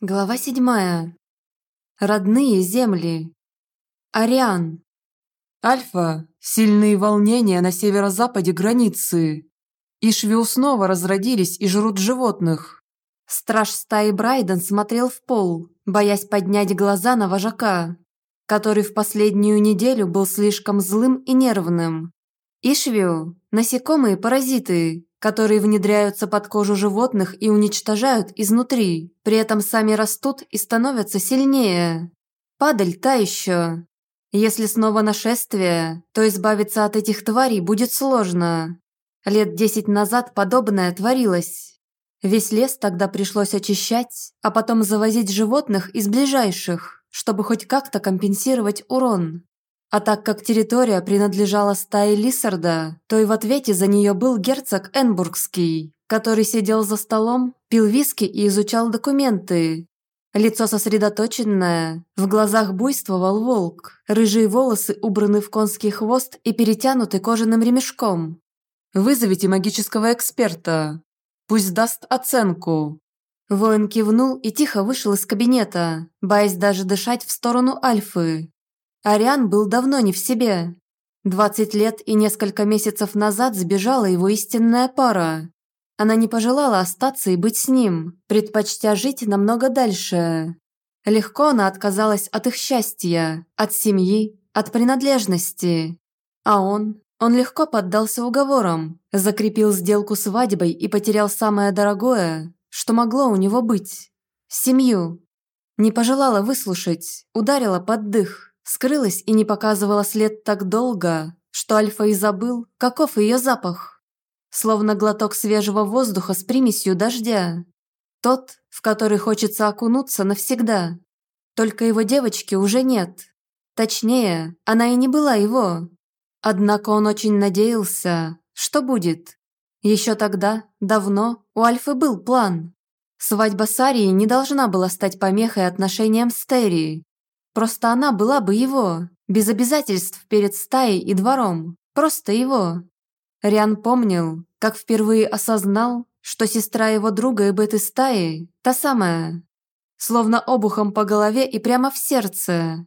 Глава седьмая. Родные земли. Ариан. Альфа. Сильные волнения на северо-западе границы. Ишвиу снова разродились и жрут животных. Страж стаи Брайден смотрел в пол, боясь поднять глаза на вожака, который в последнюю неделю был слишком злым и нервным. Ишвиу – насекомые-паразиты, которые внедряются под кожу животных и уничтожают изнутри, при этом сами растут и становятся сильнее. Падаль та еще. Если снова нашествие, то избавиться от этих тварей будет сложно. Лет десять назад подобное творилось. Весь лес тогда пришлось очищать, а потом завозить животных из ближайших, чтобы хоть как-то компенсировать урон. А так как территория принадлежала стае Лиссарда, то и в ответе за нее был герцог Энбургский, который сидел за столом, пил виски и изучал документы. Лицо сосредоточенное, в глазах буйствовал волк, рыжие волосы убраны в конский хвост и перетянуты кожаным ремешком. «Вызовите магического эксперта. Пусть даст оценку». Воин кивнул и тихо вышел из кабинета, боясь даже дышать в сторону Альфы. Ариан был давно не в себе. Двадцать лет и несколько месяцев назад сбежала его истинная пара. Она не пожелала остаться и быть с ним, предпочтя жить намного дальше. Легко она отказалась от их счастья, от семьи, от принадлежности. А он? Он легко поддался уговорам, закрепил сделку свадьбой и потерял самое дорогое, что могло у него быть – семью. Не пожелала выслушать, ударила под дых скрылась и не показывала след так долго, что Альфа и забыл, каков ее запах. Словно глоток свежего воздуха с примесью дождя. Тот, в который хочется окунуться навсегда. Только его девочки уже нет. Точнее, она и не была его. Однако он очень надеялся, что будет. Еще тогда, давно, у Альфы был план. Свадьба с Арией не должна была стать помехой отношениям с Терри. Просто она была бы его, без обязательств перед стаей и двором. Просто его. Риан помнил, как впервые осознал, что сестра его друга и беты стаи – та самая. Словно обухом по голове и прямо в сердце.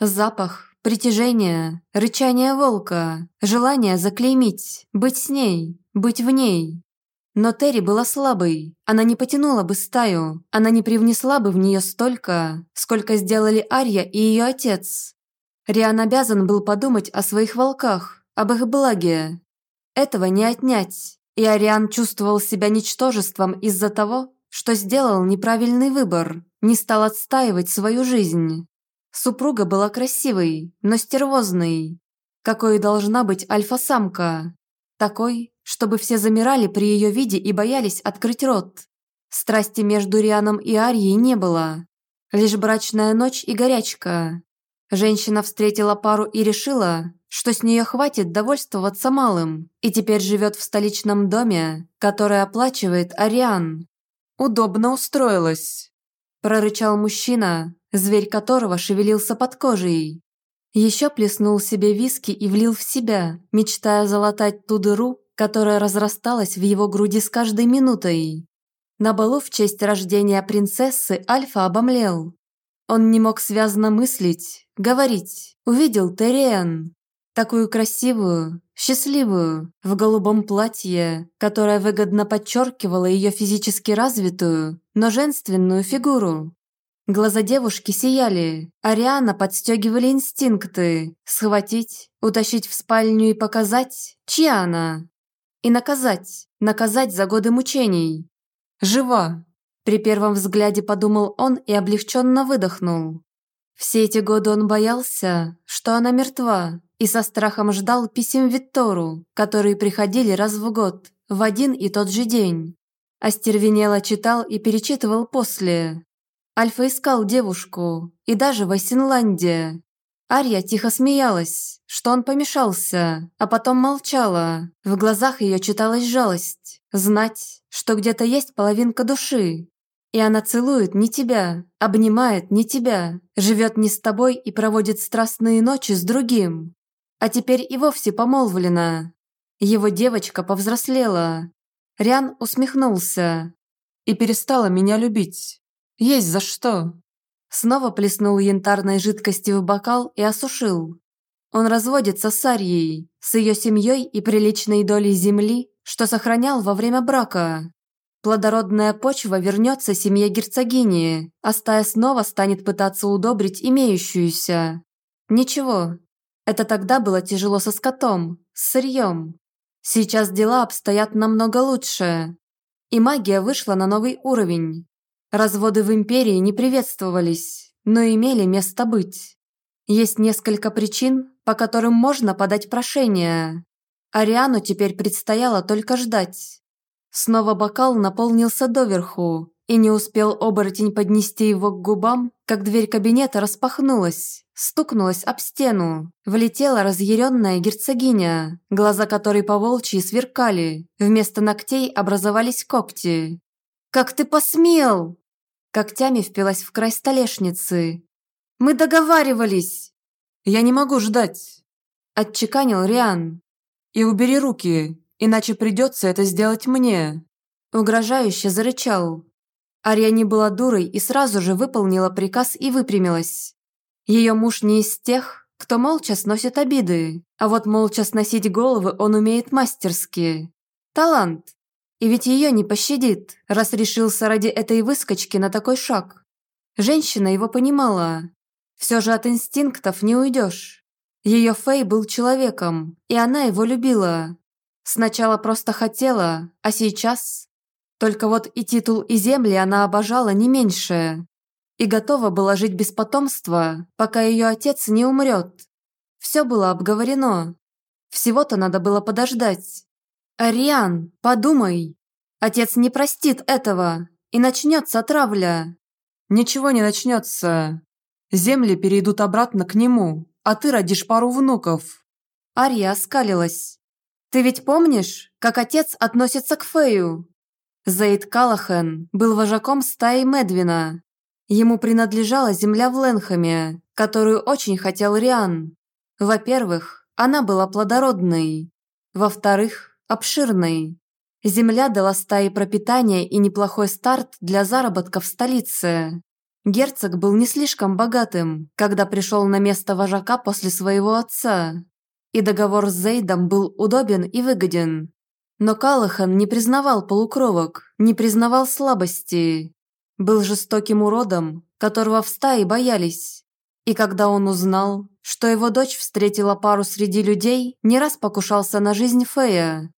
Запах, притяжение, рычание волка, желание заклеймить, быть с ней, быть в ней. Но Терри была слабой, она не потянула бы стаю, она не привнесла бы в нее столько, сколько сделали Арья и ее отец. Риан обязан был подумать о своих волках, об их благе. Этого не отнять, и Ариан чувствовал себя ничтожеством из-за того, что сделал неправильный выбор, не стал отстаивать свою жизнь. Супруга была красивой, но стервозной. Какой должна быть альфа-самка. Такой, чтобы все замирали при ее виде и боялись открыть рот. Страсти между Рианом и Арьей не было. Лишь брачная ночь и горячка. Женщина встретила пару и решила, что с нее хватит довольствоваться малым, и теперь живет в столичном доме, который оплачивает Ариан. «Удобно устроилась», – прорычал мужчина, зверь которого шевелился под кожей. Еще плеснул себе виски и влил в себя, мечтая залатать ту дыру, которая разрасталась в его груди с каждой минутой. На балу в честь рождения принцессы Альфа обомлел. Он не мог связно мыслить, говорить. Увидел Терриан. Такую красивую, счастливую, в голубом платье, которое выгодно подчеркивало ее физически развитую, но женственную фигуру. Глаза девушки сияли, Ариана подстегивали инстинкты. Схватить, утащить в спальню и показать, чья она и наказать, наказать за годы мучений. Жива. При первом взгляде подумал он и облегченно выдохнул. Все эти годы он боялся, что она мертва, и со страхом ждал писем Виктору, которые приходили раз в год, в один и тот же день. Остервенело читал и перечитывал после. Альфа искал девушку, и даже в Айсенланде, Ария тихо смеялась, что он помешался, а потом молчала. В глазах ее читалась жалость. Знать, что где-то есть половинка души. И она целует не тебя, обнимает не тебя, живет не с тобой и проводит страстные ночи с другим. А теперь и вовсе помолвлена. Его девочка повзрослела. Риан усмехнулся. И перестала меня любить. Есть за что. Снова плеснул янтарной жидкости в бокал и осушил. Он разводится с Арьей, с ее семьей и приличной долей земли, что сохранял во время брака. Плодородная почва вернется семье герцогини, а стая снова станет пытаться удобрить имеющуюся. Ничего, это тогда было тяжело со скотом, с сырьем. Сейчас дела обстоят намного лучше. И магия вышла на новый уровень. Разводы в Империи не приветствовались, но имели место быть. Есть несколько причин, по которым можно подать прошение. Ариану теперь предстояло только ждать. Снова бокал наполнился доверху, и не успел оборотень поднести его к губам, как дверь кабинета распахнулась, стукнулась об стену. Влетела разъяренная герцогиня, глаза которой по волчьи сверкали, вместо ногтей образовались когти. «Как ты посмел?» Когтями впилась в край столешницы. «Мы договаривались!» «Я не могу ждать!» Отчеканил Риан. «И убери руки, иначе придется это сделать мне!» Угрожающе зарычал. Ария не была дурой и сразу же выполнила приказ и выпрямилась. Ее муж не из тех, кто молча сносит обиды, а вот молча сносить головы он умеет мастерски. Талант. И ведь ее не пощадит, раз решился ради этой выскочки на такой шаг. Женщина его понимала. Все же от инстинктов не уйдешь. Ее Фэй был человеком, и она его любила. Сначала просто хотела, а сейчас только вот и титул, и земли она обожала не меньше. И готова была жить без потомства, пока ее отец не умрет. Все было обговорено. Всего-то надо было подождать. «Ариан, подумай. Отец не простит этого, и начнется травля». «Ничего не начнется. Земли перейдут обратно к нему, а ты родишь пару внуков». Ария оскалилась. «Ты ведь помнишь, как отец относится к Фею? Зейд Калахан был вожаком стаи Медвина. Ему принадлежала земля в Ленхаме, которую очень хотел Риан. Во-первых, она была плодородной. Во-вторых, обширной. Земля дала стае пропитание и неплохой старт для заработка в столице. Герцог был не слишком богатым, когда пришел на место вожака после своего отца. И договор с Зейдом был удобен и выгоден. Но Калахан не признавал полукровок, не признавал слабости. Был жестоким уродом, которого в стае боялись. И когда он узнал, что его дочь встретила пару среди людей, не раз покушался на жизнь Фея.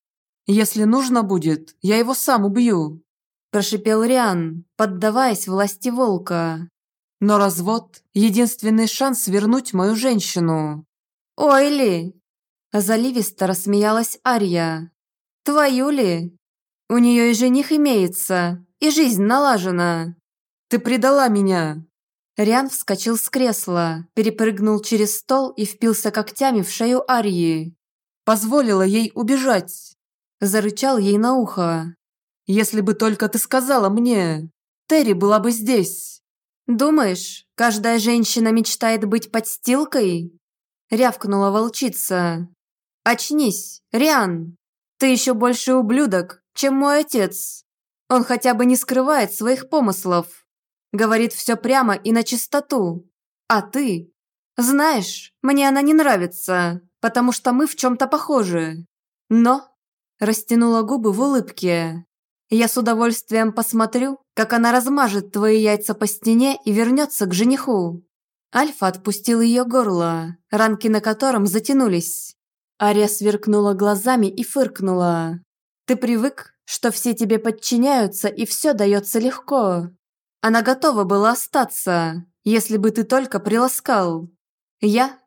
«Если нужно будет, я его сам убью», – прошипел Риан, поддаваясь власти волка. «Но развод – единственный шанс вернуть мою женщину». «Ой ли!» – заливисто рассмеялась Ария. Твою ли? У нее и жених имеется, и жизнь налажена. Ты предала меня!» Риан вскочил с кресла, перепрыгнул через стол и впился когтями в шею Арии. «Позволила ей убежать!» Зарычал ей на ухо. «Если бы только ты сказала мне, Терри была бы здесь!» «Думаешь, каждая женщина мечтает быть подстилкой?» Рявкнула волчица. «Очнись, Риан!» Ты еще больше ублюдок, чем мой отец. Он хотя бы не скрывает своих помыслов. Говорит все прямо и на чистоту. А ты? Знаешь, мне она не нравится, потому что мы в чем-то похожи. Но...» Растянула губы в улыбке. «Я с удовольствием посмотрю, как она размажет твои яйца по стене и вернется к жениху». Альфа отпустил ее горло, ранки на котором затянулись. Ария сверкнула глазами и фыркнула. «Ты привык, что все тебе подчиняются и все дается легко. Она готова была остаться, если бы ты только приласкал. Я?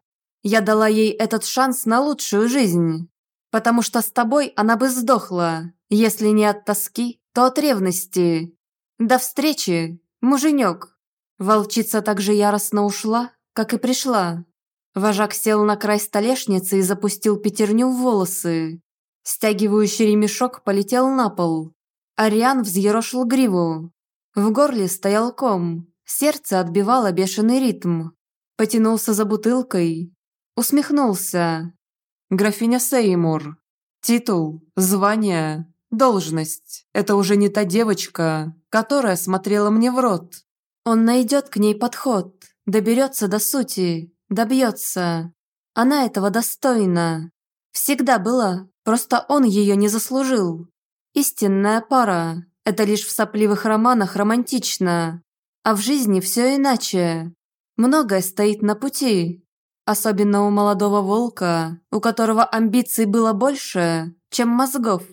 Я дала ей этот шанс на лучшую жизнь, потому что с тобой она бы сдохла, если не от тоски, то от ревности. До встречи, муженек!» Волчица так же яростно ушла, как и пришла. Вожак сел на край столешницы и запустил пятерню в волосы. Стягивающий ремешок полетел на пол. Ариан взъерошил гриву. В горле стоял ком. Сердце отбивало бешеный ритм. Потянулся за бутылкой. Усмехнулся. «Графиня Сеймур. Титул, звание, должность. Это уже не та девочка, которая смотрела мне в рот. Он найдет к ней подход, доберется до сути, добьется. Она этого достойна. Всегда была, просто он ее не заслужил. Истинная пара – это лишь в сопливых романах романтично, а в жизни все иначе. Многое стоит на пути, особенно у молодого волка, у которого амбиций было больше, чем мозгов.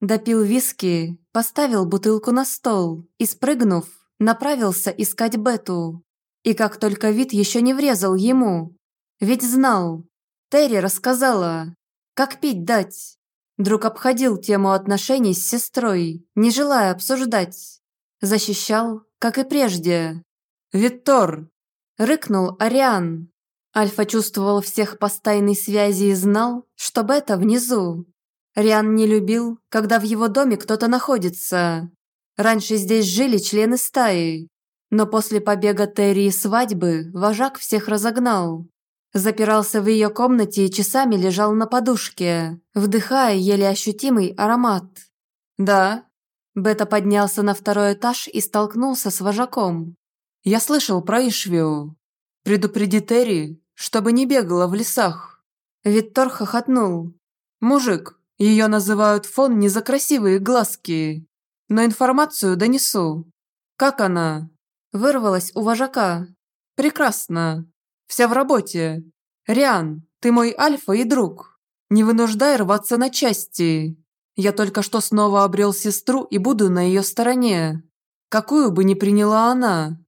Допил виски, поставил бутылку на стол и, спрыгнув, направился искать Бету. И как только вид еще не врезал ему, ведь знал. Терри рассказала, как пить дать. Друг обходил тему отношений с сестрой, не желая обсуждать. Защищал, как и прежде. «Виттор!» – рыкнул Ариан. Альфа чувствовал всех по тайной связи и знал, что Бета внизу. Риан не любил, когда в его доме кто-то находится. Раньше здесь жили члены стаи, но после побега Терри и свадьбы вожак всех разогнал. Запирался в ее комнате и часами лежал на подушке, вдыхая еле ощутимый аромат. «Да». Бета поднялся на второй этаж и столкнулся с вожаком. «Я слышал про Ишвиу. Предупреди Терри, чтобы не бегала в лесах». Виттор хохотнул. «Мужик, ее называют фон не за красивые глазки, но информацию донесу. Как она?» Вырвалась у вожака. «Прекрасно. Вся в работе. Риан, ты мой альфа и друг. Не вынуждай рваться на части. Я только что снова обрел сестру и буду на ее стороне. Какую бы ни приняла она.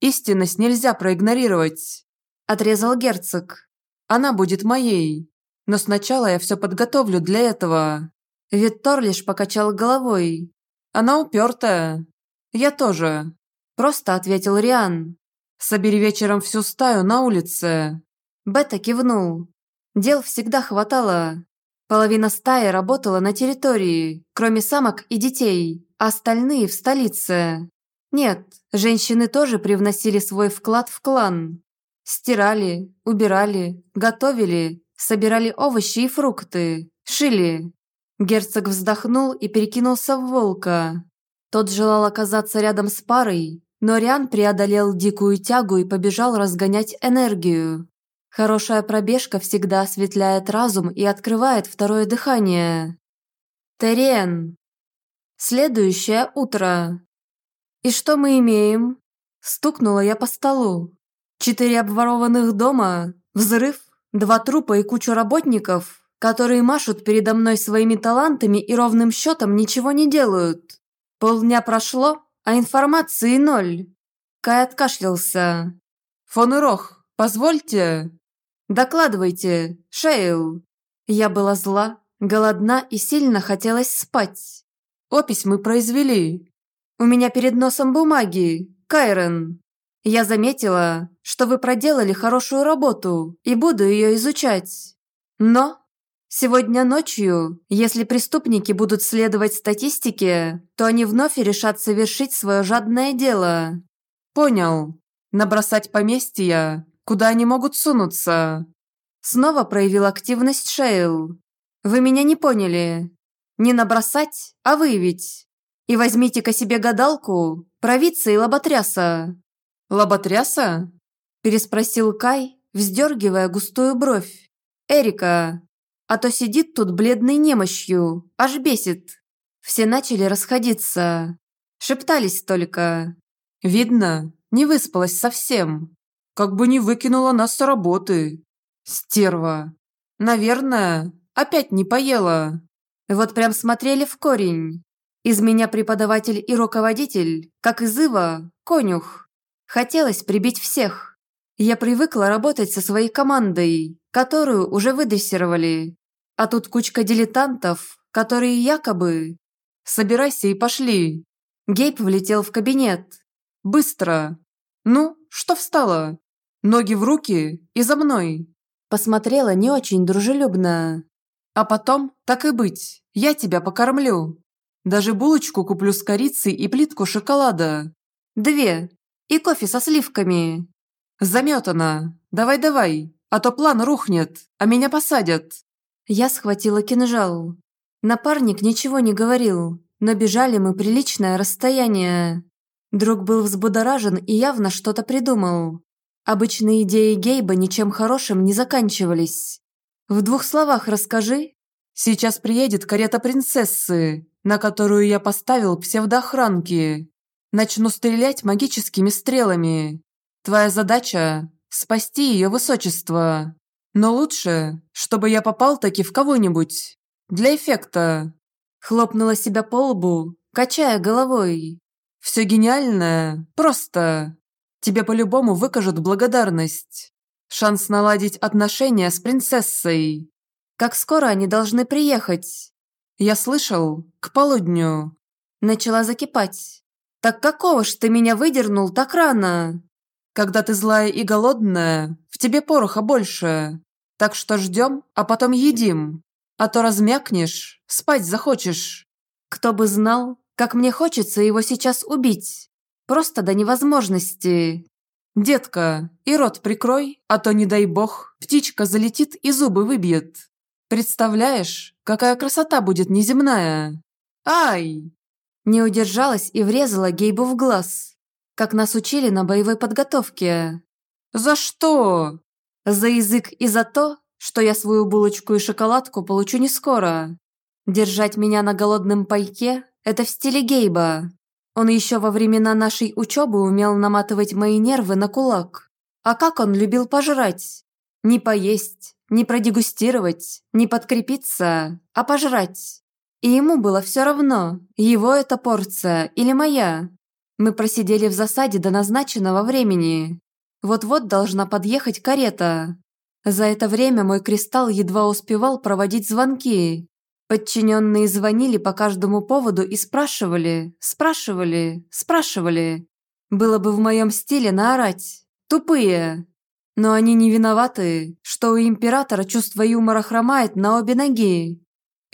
Истинность нельзя проигнорировать. Отрезал герцог. Она будет моей. Но сначала я все подготовлю для этого. Виттор лишь покачал головой. Она упертая. Я тоже. Просто ответил Риан. Собери вечером всю стаю на улице». Бета кивнул. Дел всегда хватало. Половина стаи работала на территории, кроме самок и детей, а остальные в столице. Нет, женщины тоже привносили свой вклад в клан. Стирали, убирали, готовили, собирали овощи и фрукты, шили. Герцог вздохнул и перекинулся в волка. Тот желал оказаться рядом с парой, но Риан преодолел дикую тягу и побежал разгонять энергию. Хорошая пробежка всегда осветляет разум и открывает второе дыхание. Терен. Следующее утро. И что мы имеем? Стукнула я по столу. Четыре обворованных дома, взрыв, два трупа и кучу работников, которые машут передо мной своими талантами и ровным счетом ничего не делают. Полдня прошло, а информации ноль. Кай откашлялся. «Фон Ирох, позвольте?» «Докладывайте, Шейл». Я была зла, голодна и сильно хотелось спать. «Опись мы произвели». «У меня перед носом бумаги, Кайрен. Я заметила, что вы проделали хорошую работу и буду ее изучать. Но Сегодня ночью, если преступники будут следовать статистике, то они вновь решат совершить свое жадное дело. Понял. Набросать поместья, куда они могут сунуться. Снова проявил активность Шейл. Вы меня не поняли. Не набросать, а выявить. И возьмите-ка себе гадалку, провидца и лоботряса. Лоботряса? Переспросил Кай, вздергивая густую бровь. Эрика, а то сидит тут бледной немощью, аж бесит. Все начали расходиться. Шептались только. Видно, не выспалась совсем. Как бы не выкинула нас с работы. Стерва. Наверное, опять не поела. Вот прям смотрели в корень. Из меня преподаватель и руководитель, как из Ива, конюх. Хотелось прибить всех. Я привыкла работать со своей командой, которую уже выдрессировали. А тут кучка дилетантов, которые якобы... Собирайся и пошли. Гейб влетел в кабинет. Быстро. Ну, что встала? Ноги в руки и за мной. Посмотрела не очень дружелюбно. А потом, так и быть, я тебя покормлю. Даже булочку куплю с корицей и плитку шоколада. Две. И кофе со сливками. Заметана. Давай-давай а то план рухнет, а меня посадят». Я схватила кинжал. Напарник ничего не говорил, но бежали мы приличное расстояние. Друг был взбудоражен и явно что-то придумал. Обычные идеи Гейба ничем хорошим не заканчивались. В двух словах расскажи. Сейчас приедет карета принцессы, на которую я поставил псевдоохранки. Начну стрелять магическими стрелами. Твоя задача – спасти ее высочество. Но лучше, чтобы я попал таки в кого-нибудь. Для эффекта. Хлопнула себя по лбу, качая головой. Все гениальное, просто. Тебе по-любому выкажут благодарность. Шанс наладить отношения с принцессой. Как скоро они должны приехать? Я слышал, к полудню. Начала закипать. Так какого ж ты меня выдернул так рано? Когда ты злая и голодная, в тебе пороха больше. Так что ждем, а потом едим. А то размякнешь, спать захочешь. Кто бы знал, как мне хочется его сейчас убить. Просто до невозможности. Детка, и рот прикрой, а то, не дай бог, птичка залетит и зубы выбьет. Представляешь, какая красота будет неземная? Ай! Не удержалась и врезала Гейбу в глаз, как нас учили на боевой подготовке. За что? За язык и за то, что я свою булочку и шоколадку получу не скоро. Держать меня на голодном пайке – это в стиле Гейба. Он еще во времена нашей учебы умел наматывать мои нервы на кулак. А как он любил пожрать? Не поесть, не продегустировать, не подкрепиться, а пожрать. И ему было все равно, его эта порция или моя. Мы просидели в засаде до назначенного времени. Вот-вот должна подъехать карета. За это время мой кристалл едва успевал проводить звонки. Подчиненные звонили по каждому поводу и спрашивали, спрашивали, спрашивали. Было бы в моем стиле наорать. Тупые. Но они не виноваты, что у императора чувство юмора хромает на обе ноги.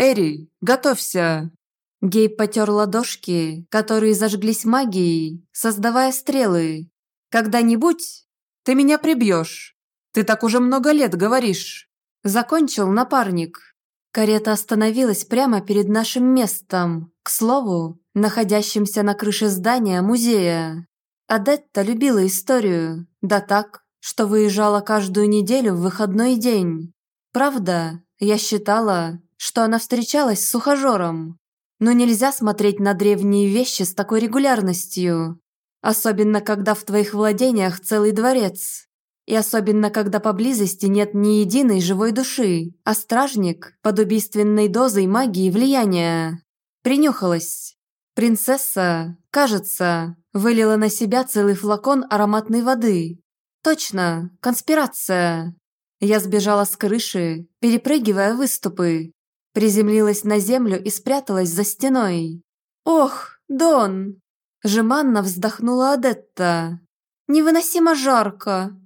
«Эри, готовься!» Гейб потер ладошки, которые зажглись магией, создавая стрелы. «Когда-нибудь ты меня прибьешь. Ты так уже много лет говоришь». Закончил напарник. Карета остановилась прямо перед нашим местом, к слову, находящимся на крыше здания музея. Адетта любила историю, да так, что выезжала каждую неделю в выходной день. Правда, я считала, что она встречалась с ухажером. Но нельзя смотреть на древние вещи с такой регулярностью. Особенно, когда в твоих владениях целый дворец. И особенно, когда поблизости нет ни единой живой души, а стражник под убийственной дозой магии влияния. Принюхалась. Принцесса, кажется, вылила на себя целый флакон ароматной воды. Точно, конспирация. Я сбежала с крыши, перепрыгивая выступы. Приземлилась на землю и спряталась за стеной. «Ох, Дон!» Жеманно вздохнула Адетта. «Невыносимо жарко.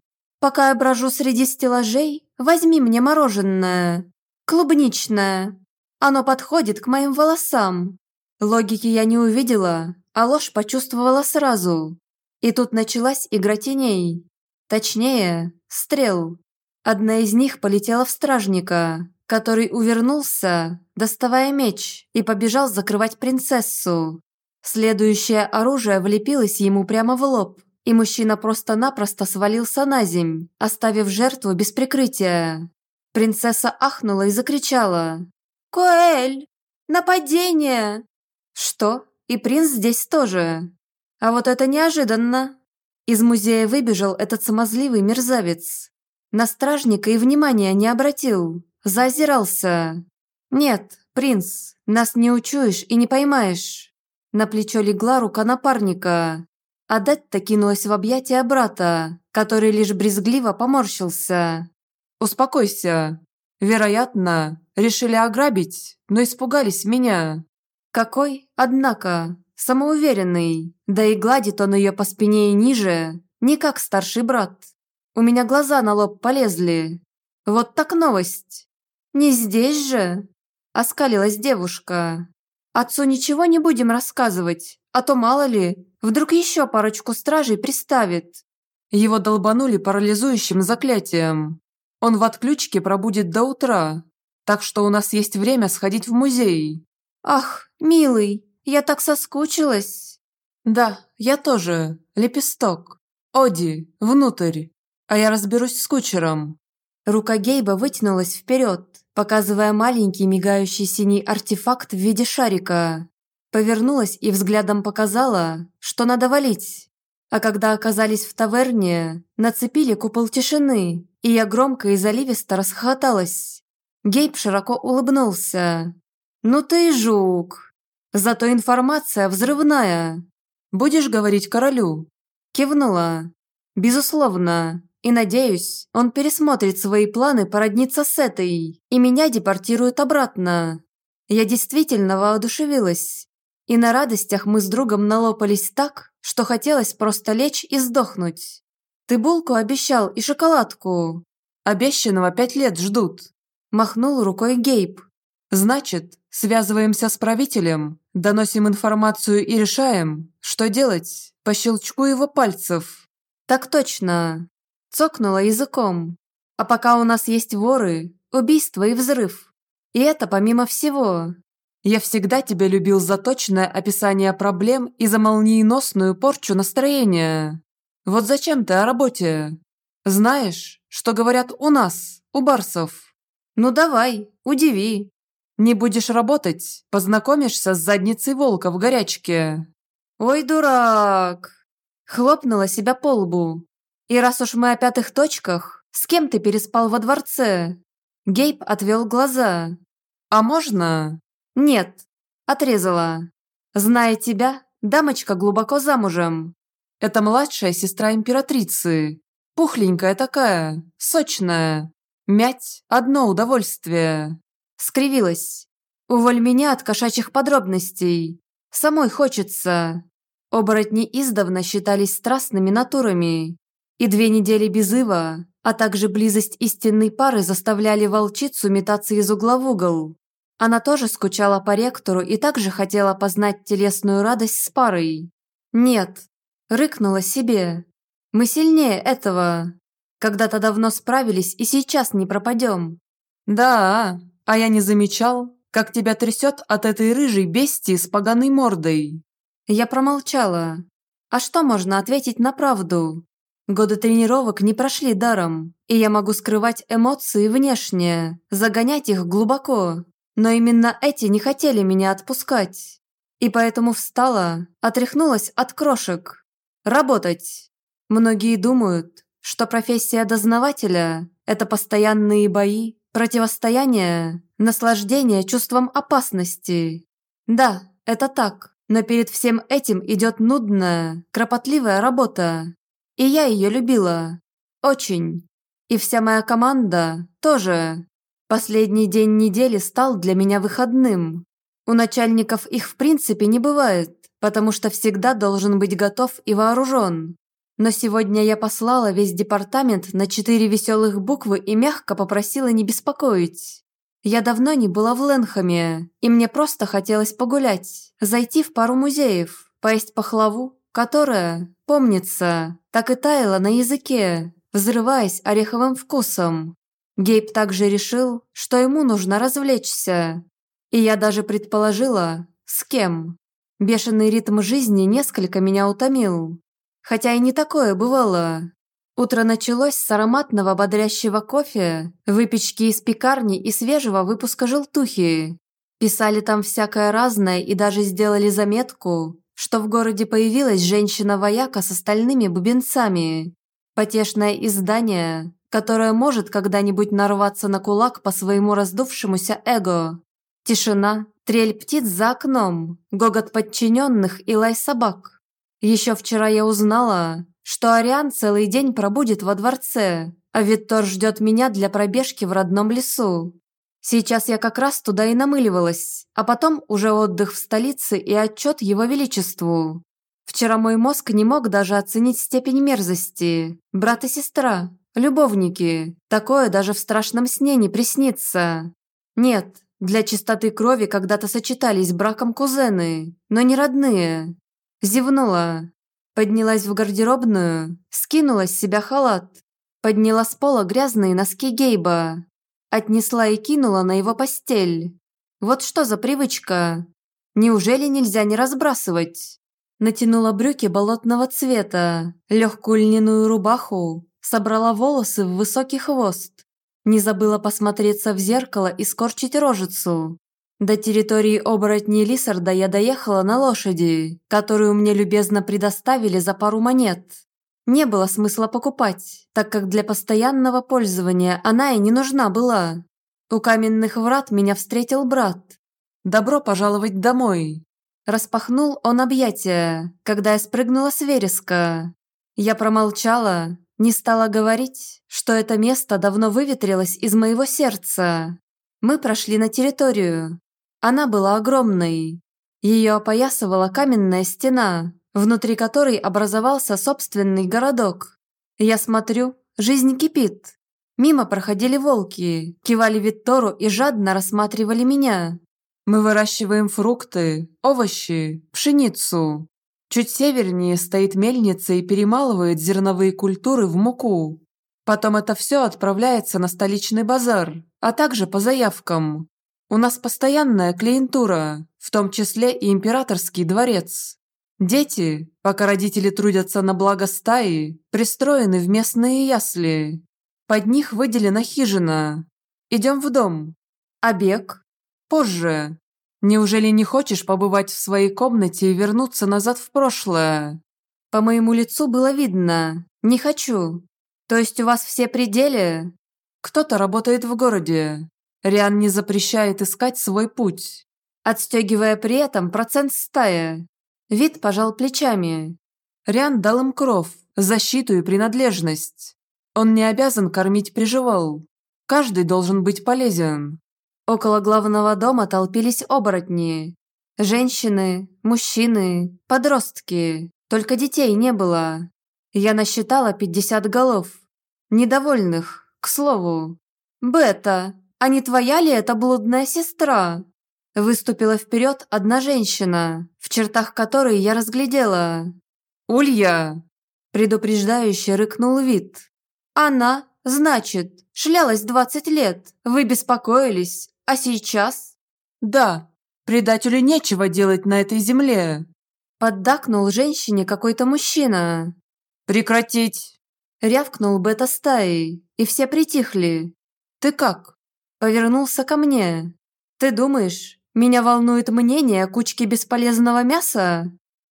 Пока я брожу среди стеллажей, возьми мне мороженое. Клубничное. Оно подходит к моим волосам. Логики я не увидела, а ложь почувствовала сразу. И тут началась игра теней. Точнее, стрел. Одна из них полетела в стражника, который увернулся, доставая меч, и побежал закрывать принцессу. Следующее оружие влепилось ему прямо в лоб, и мужчина просто-напросто свалился на земь, оставив жертву без прикрытия. Принцесса ахнула и закричала. «Коэль! Нападение!» «Что? И принц здесь тоже?» «А вот это неожиданно!» Из музея выбежал этот смазливый мерзавец. На стражника и внимания не обратил, заозирался. «Нет, принц, нас не учуешь и не поймаешь». На плечо легла рука напарника. Адетта кинулась в объятия брата, который лишь брезгливо поморщился. «Успокойся. Вероятно, решили ограбить, но испугались меня». «Какой, однако, самоуверенный, да и гладит он ее по спине и ниже, не как старший брат. У меня глаза на лоб полезли. Вот так новость. Не здесь же?» Оскалилась девушка. «Отцу ничего не будем рассказывать, а то мало ли, Вдруг еще парочку стражей приставит. Его долбанули парализующим заклятием. Он в отключке пробудет до утра, так что у нас есть время сходить в музей. Ах, милый, я так соскучилась. Да, я тоже. Лепесток. Оди, внутрь. А я разберусь с кучером. Рука Гейба вытянулась вперед, показывая маленький мигающий синий артефакт в виде шарика. Повернулась и взглядом показала, что надо валить. А когда оказались в таверне, нацепили купол тишины, и я громко и заливисто расхохоталась. Гейб широко улыбнулся. «Ну ты жук! Зато информация взрывная. Будешь говорить королю?» Кивнула. «Безусловно. И надеюсь, он пересмотрит свои планы породниться с этой, и меня депортируют обратно. Я действительно воодушевилась. И на радостях мы с другом налопались так, что хотелось просто лечь и сдохнуть. Ты булку обещал и шоколадку. Обещанного пять лет ждут. Махнул рукой Гейб. Значит, связываемся с правителем, доносим информацию и решаем, что делать по щелчку его пальцев. Так точно цокнула языком. А пока у нас есть воры, убийство и взрыв. И это помимо всего. Я всегда тебя любил за точное описание проблем и за молниеносную порчу настроения. Вот зачем ты о работе? Знаешь, что говорят у нас, у барсов? Ну давай, удиви. Не будешь работать, познакомишься с задницей волка в горячке. Ой, дурак. Хлопнула себя по лбу. И раз уж мы о пятых точках, с кем ты переспал во дворце? Гейб отвел глаза. А можно? Нет. Отрезала. Зная тебя, дамочка глубоко замужем. Это младшая сестра императрицы. Пухленькая такая, сочная. Мять – одно удовольствие. Скривилась. Уволь меня от кошачьих подробностей. Самой хочется. Оборотни издавна считались страстными натурами. И две недели без Ива, а также близость истинной пары заставляли волчицу метаться из угла в угол. Она тоже скучала по ректору и также хотела познать телесную радость с парой. «Нет», – рыкнула себе. «Мы сильнее этого. Когда-то давно справились и сейчас не пропадем». «Да, а я не замечал, как тебя трясет от этой рыжей бестии с поганой мордой». Я промолчала. А что можно ответить на правду? Годы тренировок не прошли даром, и я могу скрывать эмоции внешне, загонять их глубоко. Но именно эти не хотели меня отпускать. И поэтому встала, отряхнулась от крошек. Работать. Многие думают, что профессия дознавателя – это постоянные бои, противостояние, наслаждение чувством опасности. Да, это так, но перед всем этим идет нудная, кропотливая работа, и я ее любила. Очень. И вся моя команда тоже. Последний день недели стал для меня выходным. У начальников их в принципе не бывает, потому что всегда должен быть готов и вооружен. Но сегодня я послала весь департамент на четыре веселых буквы и мягко попросила не беспокоить. Я давно не была в Ленхаме, и мне просто хотелось погулять, зайти в пару музеев, поесть пахлаву, которая, помнится, так и таяла на языке, взрываясь ореховым вкусом. Гейб также решил, что ему нужно развлечься. И я даже предположила, с кем. Бешеный ритм жизни несколько меня утомил. Хотя и не такое бывало. Утро началось с ароматного бодрящего кофе, выпечки из пекарни и свежего выпуска желтухи. Писали там всякое разное и даже сделали заметку, что в городе появилась женщина-вояка с остальными бубенцами. Потешное издание, которое может когда-нибудь нарваться на кулак по своему раздувшемуся эго. Тишина, трель птиц за окном, гогот подчиненных и лай собак. Еще вчера я узнала, что Ариан целый день пробудет во дворце, а Виттор ждет меня для пробежки в родном лесу. Сейчас я как раз туда и намыливалась, а потом уже отдых в столице и отчет его величеству. Вчера мой мозг не мог даже оценить степень мерзости. Брат и сестра, любовники. Такое даже в страшном сне не приснится. Нет, для чистоты крови когда-то сочетались браком кузены, но не родные. Зевнула. Поднялась в гардеробную, скинула с себя халат. Подняла с пола грязные носки Гейба. Отнесла и кинула на его постель. Вот что за привычка? Неужели нельзя не разбрасывать? Натянула брюки болотного цвета, легкую льняную рубаху, собрала волосы в высокий хвост. Не забыла посмотреться в зеркало и скорчить рожицу. До территории оборотней Лисарда я доехала на лошади, которую мне любезно предоставили за пару монет. Не было смысла покупать, так как для постоянного пользования она и не нужна была. У каменных врат меня встретил брат. «Добро пожаловать домой!» Распахнул он объятия, когда я спрыгнула с вереска. Я промолчала, не стала говорить, что это место давно выветрилось из моего сердца. Мы прошли на территорию. Она была огромной. Ее опоясывала каменная стена, внутри которой образовался собственный городок. Я смотрю, жизнь кипит. Мимо проходили волки, кивали Виттору и жадно рассматривали меня. Мы выращиваем фрукты, овощи, пшеницу. Чуть севернее стоит мельница и перемалывает зерновые культуры в муку. Потом это все отправляется на столичный базар, а также по заявкам. У нас постоянная клиентура, в том числе и императорский дворец. Дети, пока родители трудятся на благо стаи, пристроены в местные ясли. Под них выделена хижина. Идем в дом. А бег? Позже. Неужели не хочешь побывать в своей комнате и вернуться назад в прошлое? По моему лицу было видно. Не хочу. То есть у вас все пределы? Кто-то работает в городе. Риан не запрещает искать свой путь. Отстегивая при этом процент стая. Вид пожал плечами. Риан дал им кров, защиту и принадлежность. Он не обязан кормить приживал. Каждый должен быть полезен. Около главного дома толпились оборотни. Женщины, мужчины, подростки. Только детей не было. Я насчитала 50 голов. Недовольных, к слову. «Бета, а не твоя ли это блудная сестра?» Выступила вперед одна женщина, в чертах которой я разглядела. «Улья!» Предупреждающе рыкнул вид. «Она, значит, шлялась 20 лет. Вы беспокоились, а сейчас? Да, предателю нечего делать на этой земле. Поддакнул женщине какой-то мужчина. Прекратить. Рявкнул бета стаей, и все притихли. Ты как? Повернулся ко мне. Ты думаешь, меня волнует мнение о кучке бесполезного мяса?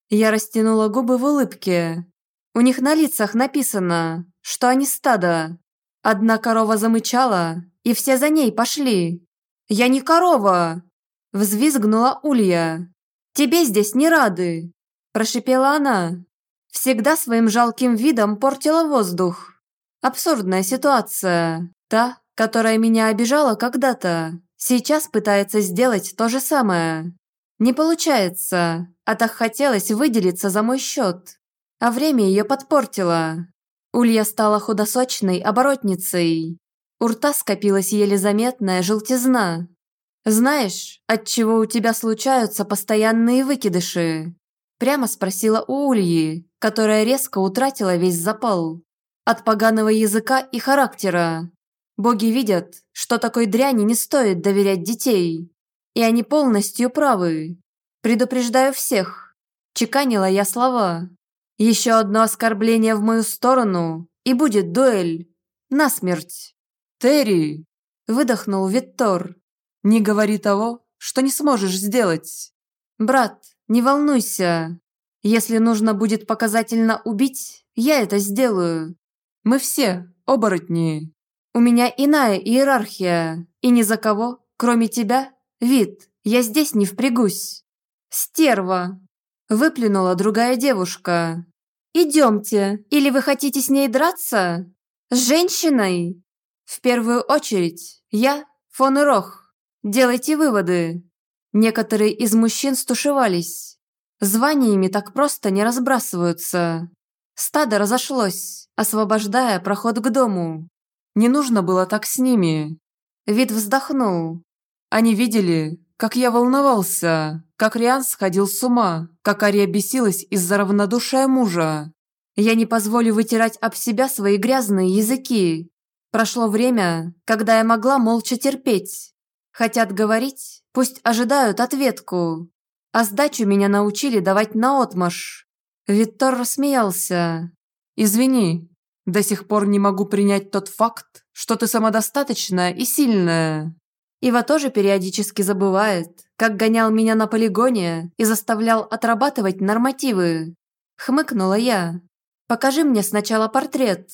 Я растянула губы в улыбке. У них на лицах написано, что они стадо. Одна корова замычала, и все за ней пошли. «Я не корова!» – взвизгнула Улья. «Тебе здесь не рады!» – прошипела она. Всегда своим жалким видом портила воздух. Абсурдная ситуация. Та, которая меня обижала когда-то, сейчас пытается сделать то же самое. Не получается, а так хотелось выделиться за мой счет. А время ее подпортило. Улья стала худосочной оборотницей. У рта скопилась еле заметная желтизна. «Знаешь, от чего у тебя случаются постоянные выкидыши?» Прямо спросила у Ульи, которая резко утратила весь запал. От поганого языка и характера. Боги видят, что такой дряни не стоит доверять детей. И они полностью правы. Предупреждаю всех. Чеканила я слова. Еще одно оскорбление в мою сторону, и будет дуэль. Насмерть. «Терри!» – выдохнул Виттор. «Не говори того, что не сможешь сделать!» «Брат, не волнуйся. Если нужно будет показательно убить, я это сделаю. Мы все оборотни. У меня иная иерархия, и ни за кого, кроме тебя, вид, я здесь не впрягусь. Стерва!» – выплюнула другая девушка. «Идемте, или вы хотите с ней драться? С женщиной?» В первую очередь, я фон Рох. Делайте выводы. Некоторые из мужчин стушевались. Званиями так просто не разбрасываются. Стадо разошлось, освобождая проход к дому. Не нужно было так с ними. Вид вздохнул. Они видели, как я волновался, как Риан сходил с ума, как Ария бесилась из-за равнодушия мужа. Я не позволю вытирать об себя свои грязные языки. Прошло время, когда я могла молча терпеть. Хотят говорить, пусть ожидают ответку. а сдачу меня научили давать наотмашь. Виттор рассмеялся. «Извини, до сих пор не могу принять тот факт, что ты самодостаточная и сильная». Ива тоже периодически забывает, как гонял меня на полигоне и заставлял отрабатывать нормативы. Хмыкнула я. «Покажи мне сначала портрет».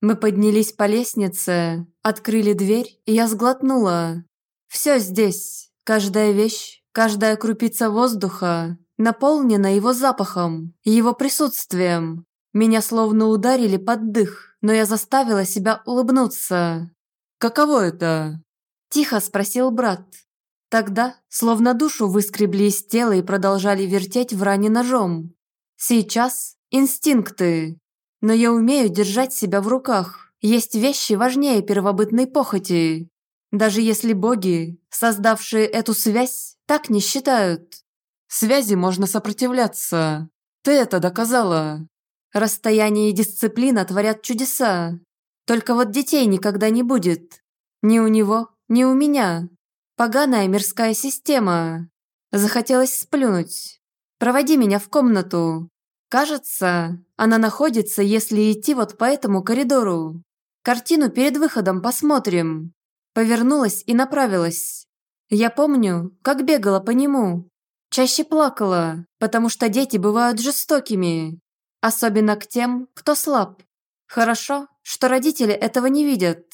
Мы поднялись по лестнице, открыли дверь, и я сглотнула. Все здесь, каждая вещь, каждая крупица воздуха наполнена его запахом, его присутствием. Меня словно ударили под дых, но я заставила себя улыбнуться. «Каково это?» Тихо спросил брат. Тогда, словно душу выскребли из тела и продолжали вертеть в ране ножом. Сейчас инстинкты. Но я умею держать себя в руках. Есть вещи важнее первобытной похоти. Даже если боги, создавшие эту связь, так не считают. Связи можно сопротивляться. Ты это доказала. Расстояние и дисциплина творят чудеса. Только вот детей никогда не будет. Ни у него, не у меня. Поганая мирская система. Захотелось сплюнуть. Проводи меня в комнату. Кажется, она находится, если идти вот по этому коридору. Картину перед выходом посмотрим. Повернулась и направилась. Я помню, как бегала по нему. Чаще плакала, потому что дети бывают жестокими. Особенно к тем, кто слаб. Хорошо, что родители этого не видят.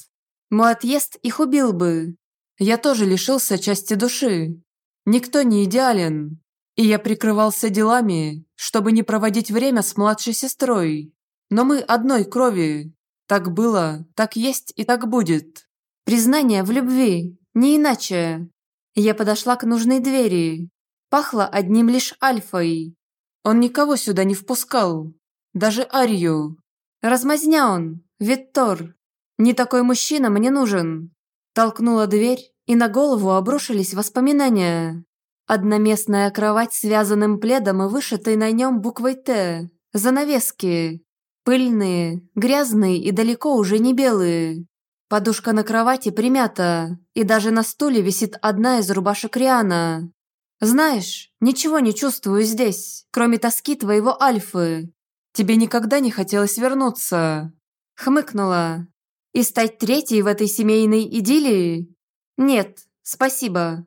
Мой отъезд их убил бы. Я тоже лишился части души. Никто не идеален. И я прикрывался делами, чтобы не проводить время с младшей сестрой. Но мы одной крови. Так было, так есть и так будет. Признание в любви, не иначе. Я подошла к нужной двери. Пахло одним лишь альфой. Он никого сюда не впускал. Даже Арию. Размазня он, Виттор. Не такой мужчина мне нужен. Толкнула дверь, и на голову обрушились воспоминания. Одноместная кровать с связанным пледом и вышитой на нем буквой «Т». Занавески. Пыльные, грязные и далеко уже не белые. Подушка на кровати примята, и даже на стуле висит одна из рубашек Риана. Знаешь, ничего не чувствую здесь, кроме тоски твоего Альфы. Тебе никогда не хотелось вернуться?» Хмыкнула, и стать третьей в этой семейной идиллии? Нет, спасибо.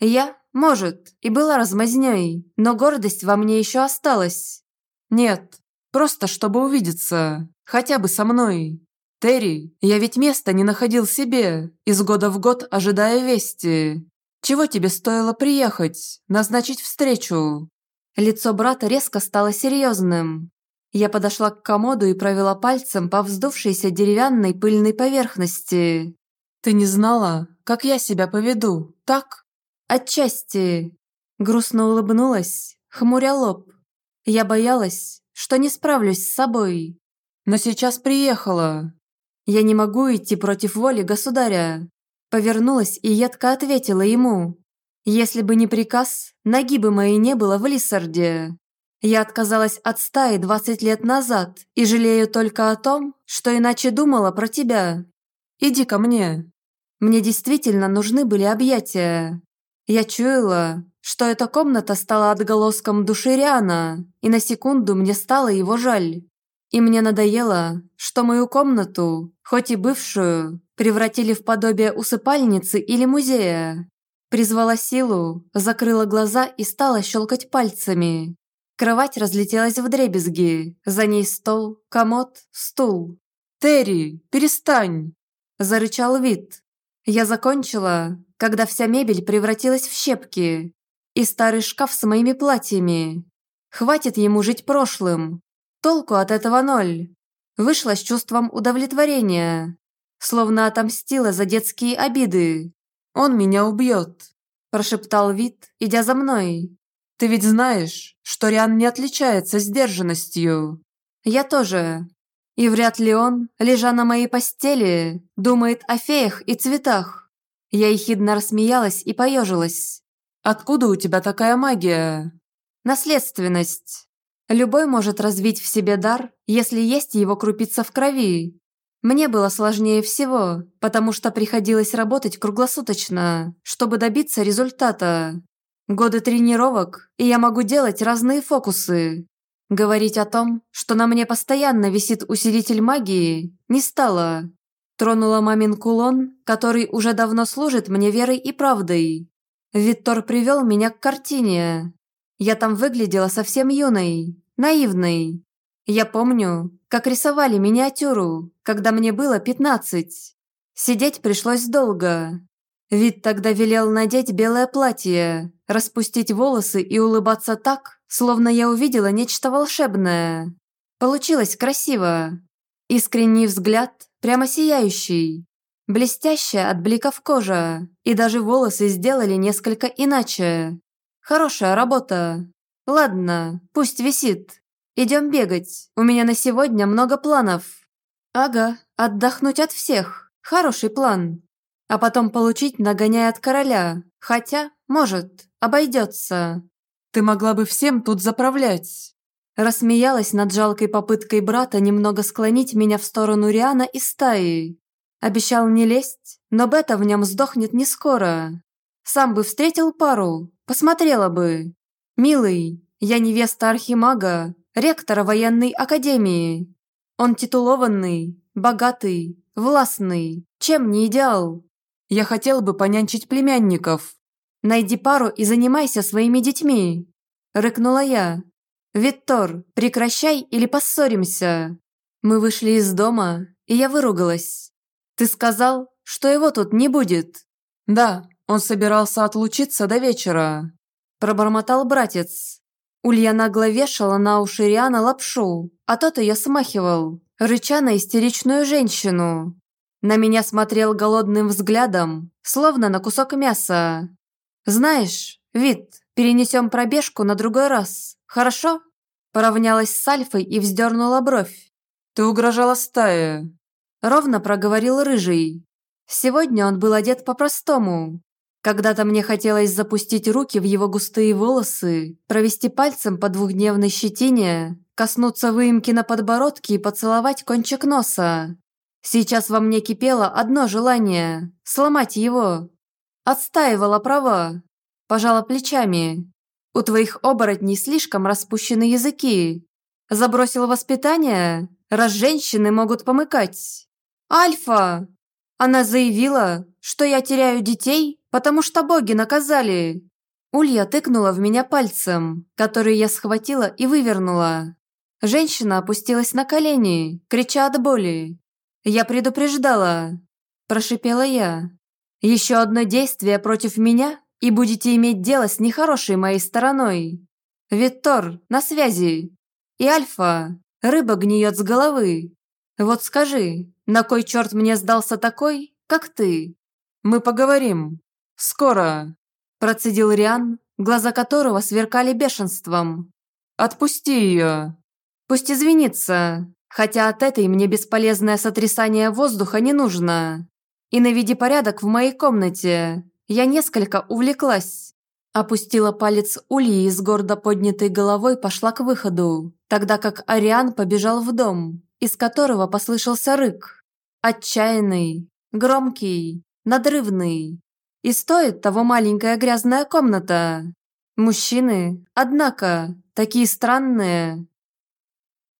Я, может, и была размазнёй, но гордость во мне еще осталась. Нет, просто чтобы увидеться, хотя бы со мной. Терри, я ведь места не находил себе, из года в год ожидая вести. Чего тебе стоило приехать, назначить встречу?» Лицо брата резко стало серьезным. Я подошла к комоду и провела пальцем по вздувшейся деревянной пыльной поверхности. «Ты не знала, как я себя поведу, так?» «Отчасти». Грустно улыбнулась, хмуря лоб. Я боялась, что не справлюсь с собой. «Но сейчас приехала». «Я не могу идти против воли государя». Повернулась и едко ответила ему. «Если бы не приказ, ноги бы моей не было в Лиссарде». Я отказалась от стаи 20 лет назад и жалею только о том, что иначе думала про тебя. Иди ко мне. Мне действительно нужны были объятия. Я чуяла, что эта комната стала отголоском души Риана, и на секунду мне стало его жаль. И мне надоело, что мою комнату, хоть и бывшую, превратили в подобие усыпальницы или музея. Призвала силу, закрыла глаза и стала щелкать пальцами. Кровать разлетелась в дребезги. За ней стол, комод, стул. «Терри, перестань!» – зарычал вид. Я закончила, когда вся мебель превратилась в щепки. И старый шкаф с моими платьями. Хватит ему жить прошлым. Толку от этого ноль. Вышла с чувством удовлетворения. Словно отомстила за детские обиды. «Он меня убьет», – прошептал вид, идя за мной. Ты ведь знаешь, что Риан не отличается сдержанностью. Я тоже. И вряд ли он, лежа на моей постели, думает о феях и цветах. Я ехидно рассмеялась и поежилась. Откуда у тебя такая магия? Наследственность. Любой может развить в себе дар, если есть его крупица в крови. Мне было сложнее всего, потому что приходилось работать круглосуточно, чтобы добиться результата. Годы тренировок, и я могу делать разные фокусы. Говорить о том, что на мне постоянно висит усилитель магии, не стало. Тронула мамин кулон, который уже давно служит мне верой и правдой. Виттор привел меня к картине. Я там выглядела совсем юной, наивной. Я помню, как рисовали миниатюру, когда мне было пятнадцать. Сидеть пришлось долго. Вид тогда велел надеть белое платье, распустить волосы и улыбаться так, словно я увидела нечто волшебное. Получилось красиво. Искренний взгляд, прямо сияющий. Блестящая от бликов кожа, и даже волосы сделали несколько иначе. Хорошая работа. Ладно, пусть висит. Идем бегать, у меня на сегодня много планов. Ага, отдохнуть от всех. Хороший план. А потом получить нагоняй от короля. Хотя, может, обойдется. Ты могла бы всем тут заправлять. Рассмеялась над жалкой попыткой брата немного склонить меня в сторону Риана и стаи. Обещал не лезть, но Бета в нем сдохнет не скоро. Сам бы встретил пару, посмотрела бы. Милый, я невеста архимага, ректора военной академии. Он титулованный, богатый, властный. Чем не идеал? Я хотел бы понянчить племянников. Найди пару и занимайся своими детьми. Рыкнула я. Виттор, прекращай или поссоримся. Мы вышли из дома, и я выругалась. Ты сказал, что его тут не будет. Да, он собирался отлучиться до вечера. Пробормотал братец. Улья нагло на уши Риана лапшу, а тот ее смахивал, рыча на истеричную женщину. На меня смотрел голодным взглядом, словно на кусок мяса. «Знаешь, вид, перенесем пробежку на другой раз, хорошо?» Поравнялась с Альфой и вздернула бровь. «Ты угрожала стае», – ровно проговорил Рыжий. Сегодня он был одет по-простому, когда-то мне хотелось запустить руки в его густые волосы, провести пальцем по двухдневной щетине, коснуться выемки на подбородке и поцеловать кончик носа. Сейчас во мне кипело одно желание – сломать его. Отстаивала права. Пожала плечами. У твоих оборотней слишком распущены языки. Забросил воспитание, раз женщины могут помыкать. Альфа! Она заявила, что я теряю детей, потому что боги наказали. Улья тыкнула в меня пальцем, который я схватила и вывернула. Женщина опустилась на колени, крича от боли. «Я предупреждала!» – прошипела я. «Еще одно действие против меня, и будете иметь дело с нехорошей моей стороной. Виттор, на связи. И Альфа, рыба гниет с головы. Вот скажи, на кой черт мне сдался такой, как ты?» «Мы поговорим», «Скоро!» – процедил Риан, глаза которого сверкали бешенством. «Отпусти ее!» «Пусть извинится, хотя от этой мне бесполезное сотрясание воздуха не нужно. И наведи порядок в моей комнате. Я несколько увлеклась». Опустила палец Ульи и с гордо поднятой головой пошла к выходу, тогда как Ариан побежал в дом, из которого послышался рык. Отчаянный, громкий, надрывный. И стоит того маленькая грязная комната. Мужчины, однако, такие странные,